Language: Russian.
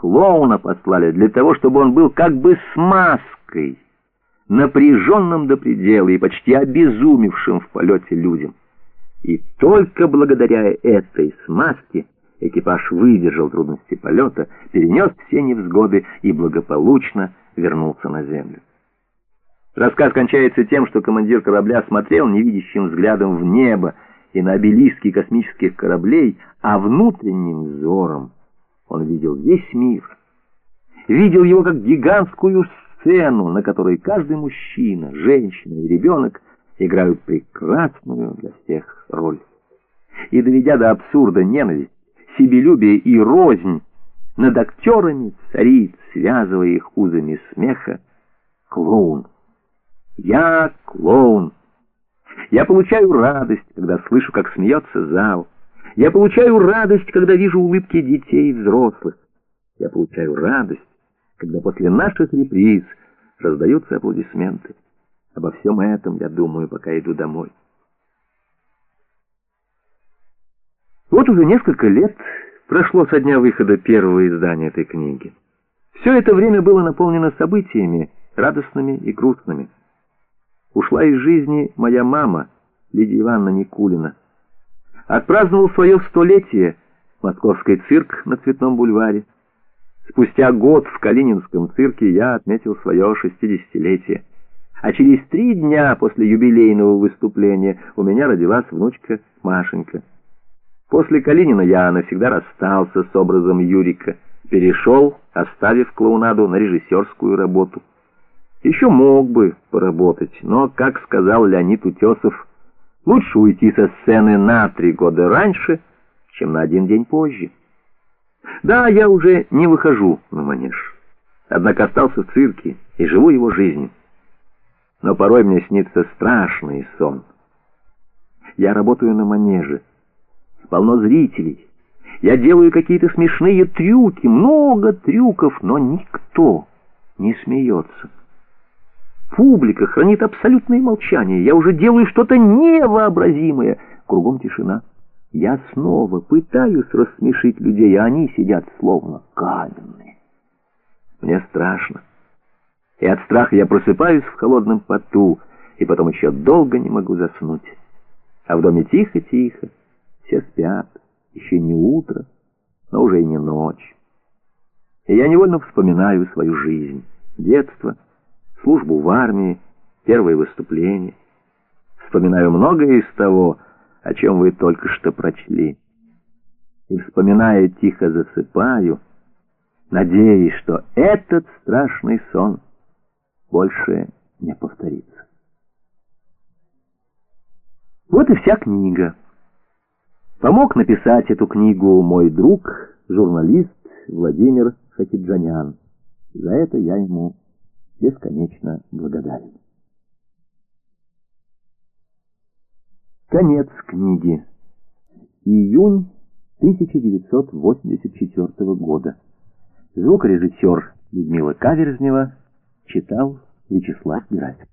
клоуна послали для того, чтобы он был как бы с маской, напряженным до предела и почти обезумевшим в полете людям. И только благодаря этой смазке экипаж выдержал трудности полета, перенес все невзгоды и благополучно вернулся на землю. Рассказ кончается тем, что командир корабля смотрел невидящим взглядом в небо и на обелиски космических кораблей, а внутренним взором он видел весь мир. Видел его как гигантскую сцену, на которой каждый мужчина, женщина и ребенок играют прекрасную для всех роль. И доведя до абсурда ненависть, себелюбие и рознь, над актерами царит, связывая их узами смеха, клоун. Я клоун. Я получаю радость, когда слышу, как смеется зал. Я получаю радость, когда вижу улыбки детей и взрослых. Я получаю радость, когда после наших реприз раздаются аплодисменты. Обо всем этом я думаю, пока иду домой. Вот уже несколько лет прошло со дня выхода первого издания этой книги. Все это время было наполнено событиями, радостными и грустными. Ушла из жизни моя мама, Лидия Ивановна Никулина. Отпраздновал свое столетие московский цирк на Цветном бульваре. Спустя год в Калининском цирке я отметил свое шестидесятилетие. А через три дня после юбилейного выступления у меня родилась внучка Машенька. После Калинина я навсегда расстался с образом Юрика, перешел, оставив клоунаду на режиссерскую работу. Еще мог бы поработать, но, как сказал Леонид Утесов, лучше уйти со сцены на три года раньше, чем на один день позже. Да, я уже не выхожу на манеж, однако остался в цирке и живу его жизнью но порой мне снится страшный сон. Я работаю на манеже, полно зрителей. Я делаю какие-то смешные трюки, много трюков, но никто не смеется. Публика хранит абсолютное молчание. Я уже делаю что-то невообразимое. Кругом тишина. Я снова пытаюсь рассмешить людей, а они сидят словно каменные. Мне страшно и от страха я просыпаюсь в холодном поту, и потом еще долго не могу заснуть. А в доме тихо-тихо, все спят, еще не утро, но уже и не ночь. И я невольно вспоминаю свою жизнь, детство, службу в армии, первые выступления. Вспоминаю многое из того, о чем вы только что прочли. И, вспоминая, тихо засыпаю, надеясь, что этот страшный сон — больше не повторится. Вот и вся книга. Помог написать эту книгу мой друг, журналист Владимир Хатиджанян. За это я ему бесконечно благодарен. Конец книги. Июнь 1984 года. Звукорежиссер Людмила Каверзнева Читал Вячеслав Герасимов.